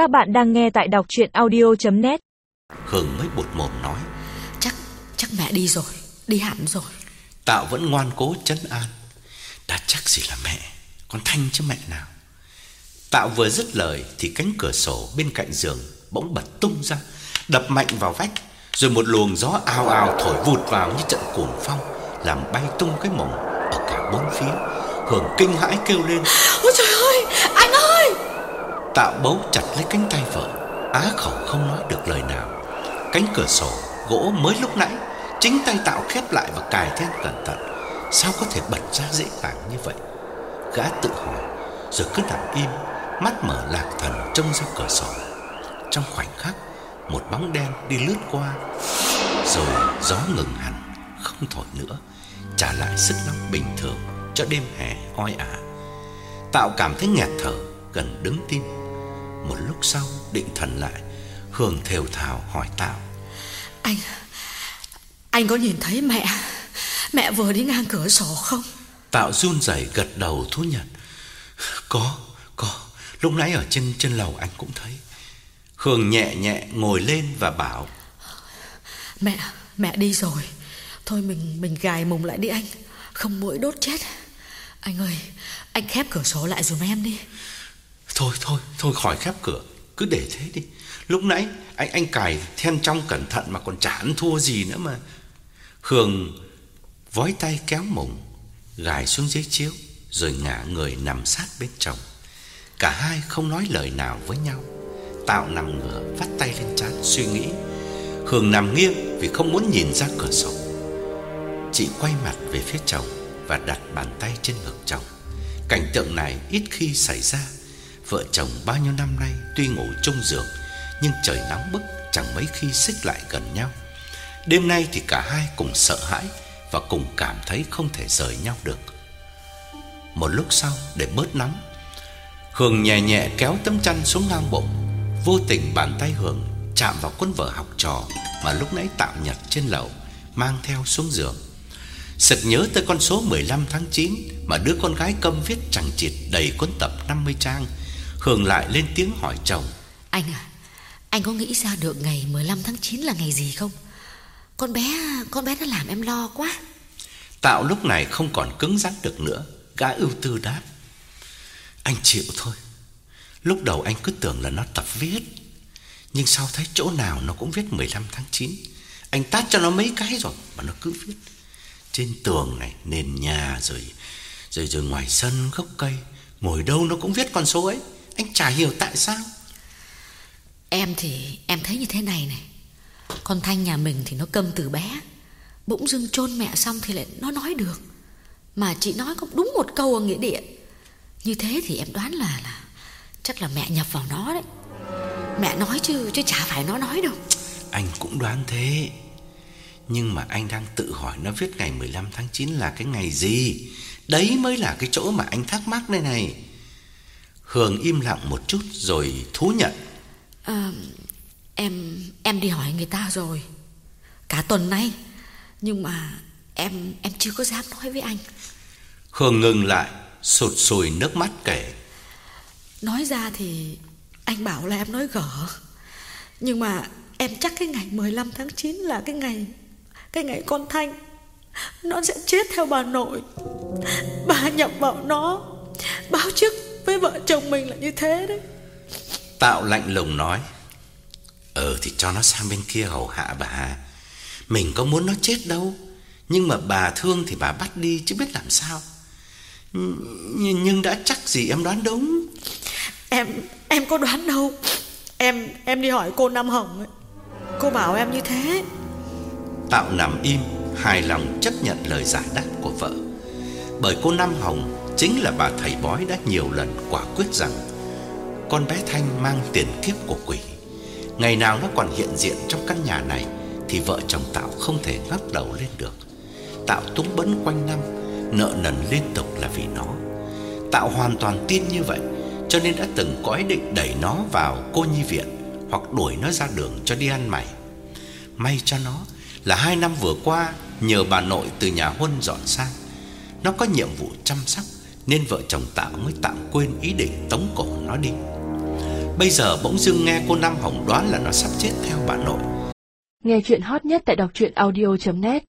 Các bạn đang nghe tại đọc chuyện audio.net Hường mới bột mồm nói Chắc, chắc mẹ đi rồi, đi hẳn rồi. Tạo vẫn ngoan cố chấn an. Đã chắc gì là mẹ Con Thanh chứ mẹ nào. Tạo vừa dứt lời Thì cánh cửa sổ bên cạnh giường Bỗng bật tung ra Đập mạnh vào vách Rồi một luồng gió ào ào thổi vụt vào như trận cuồng phong Làm bay tung cái mồng Ở cả bốn phía. Hường kinh hãi kêu lên. Ôi trời ơi, anh Tạo bấu chặt lấy cánh tay vợ. Á khẩu không nói được lời nào. Cánh cửa sổ, gỗ mới lúc nãy, Chính tay Tạo khép lại và cài then cẩn thận. Sao có thể bật ra dễ dàng như vậy? Gã tự hỏi, Rồi cứ nằm im, Mắt mở lạc thần trông ra cửa sổ. Trong khoảnh khắc, Một bóng đen đi lướt qua, Rồi gió ngừng hẳn, Không thổi nữa, Trả lại sức nóng bình thường Cho đêm hè oi ả. Tạo cảm thấy nghẹt thở, Gần đứng tim. Một lúc sau định thần lại Hường thều thào hỏi Tạo Anh, anh có nhìn thấy mẹ Mẹ vừa đi ngang cửa sổ không? Tạo run rẩy gật đầu thú nhận. Có, có Lúc nãy ở trên trên lầu anh cũng thấy. Hường nhẹ nhẹ ngồi lên và bảo. Mẹ, mẹ đi rồi. Thôi mình mình gài mùng lại đi anh. Không mũi đốt chết. Anh ơi, anh khép cửa sổ lại dùm em đi Thôi thôi, thôi khỏi khép cửa. Cứ để thế đi. Lúc nãy anh anh cài then trong cẩn thận Mà còn chả ăn thua gì nữa mà. Hương vói tay kéo mùng Gài xuống dưới chiếu Rồi ngả người nằm sát bên chồng. Cả hai không nói lời nào với nhau. Tạo nằm ngửa vắt tay lên trán suy nghĩ. Hương nằm nghiêng vì không muốn nhìn ra cửa sổ. Chị quay mặt về phía chồng Và đặt bàn tay trên ngực chồng. Cảnh tượng này ít khi xảy ra. Vợ chồng bao nhiêu năm nay Tuy ngủ chung giường, Nhưng trời nóng bức, chẳng mấy khi xích lại gần nhau. Đêm nay thì cả hai cùng sợ hãi Và cùng cảm thấy không thể rời nhau được. Một lúc sau, để bớt nóng, Hường nhẹ nhẹ kéo tấm chăn xuống ngang bụng Vô tình bàn tay Hường chạm vào cuốn vở học trò Mà lúc nãy tạm nhặt trên lầu, Mang theo xuống giường. Sực nhớ tới con số 15 tháng 9 Mà đứa con gái câm viết chẳng chịt đầy cuốn tập 50 trang Hường lại lên tiếng hỏi chồng. Anh à, anh có nghĩ ra được ngày 15 tháng 9 là ngày gì không? Con bé, con bé nó làm em lo quá. Tạo lúc này không còn cứng rắn được nữa. Gã ưu tư đáp. Anh chịu thôi. Lúc đầu anh cứ tưởng là nó tập viết. Nhưng sau thấy chỗ nào nó cũng viết 15 tháng 9 Anh tát cho nó mấy cái rồi Mà nó cứ viết. Trên tường này, nền nhà rồi Rồi rồi ngoài sân, gốc cây Ngồi đâu nó cũng viết con số ấy Anh chả hiểu tại sao. Em thì em thấy như thế này này. Con Thanh nhà mình thì nó câm từ bé. Bỗng dưng chôn mẹ xong thì lại nó nói được. Mà chị nói cũng đúng một câu ở nghĩa địa. Như thế thì em đoán là là Chắc là mẹ nhập vào nó đấy. Mẹ nói chứ chứ chả phải nó nói đâu. Anh cũng đoán thế. Nhưng mà anh đang tự hỏi Nó viết ngày 15 tháng 9 là cái ngày gì. Đấy mới là cái chỗ mà anh thắc mắc đây này Hường im lặng một chút Rồi thú nhận. À, Em em đi hỏi người ta rồi. Cả tuần nay. Nhưng mà em em chưa có dám nói với anh. Hường ngừng lại Sụt sùi nước mắt kể. Nói ra thì anh bảo là em nói gở. Nhưng mà em chắc cái ngày 15 tháng 9 là cái ngày Cái ngày con Thanh. Nó sẽ chết theo bà nội. Bà nhập vào nó. Báo trước với vợ chồng mình là như thế đấy. Tạo lạnh lùng nói Ờ thì cho nó sang bên kia hầu hạ bà. Mình có muốn nó chết đâu Nhưng mà bà thương thì bà bắt đi chứ biết làm sao. Nh Nhưng đã chắc gì em đoán đúng? Em em có đoán đâu. Em em đi hỏi cô Nam Hồng ấy. Cô bảo em như thế. Tạo nằm im Hài lòng chấp nhận lời giải đáp của vợ. Bởi cô Nam Hồng Chính là bà thầy bói đã nhiều lần quả quyết rằng, Con bé Thanh mang tiền kiếp của quỷ. Ngày nào nó còn hiện diện trong căn nhà này, Thì vợ chồng Tạo không thể ngóc đầu lên được. Tạo túng bấn quanh năm, Nợ nần liên tục là vì nó. Tạo hoàn toàn tin như vậy, Cho nên đã từng có ý định đẩy nó vào cô nhi viện Hoặc đuổi nó ra đường cho đi ăn mày. May cho nó là hai năm vừa qua, Nhờ bà nội từ nhà Huân dọn sang, Nó có nhiệm vụ chăm sóc nên vợ chồng Tạo mới tạm quên ý định tống cổ nó đi. Bây giờ bỗng dưng nghe cô Năm Hồng đoán là nó sắp chết theo bà nội. Nghe chuyện hot nhất tại đọc truyện audio.net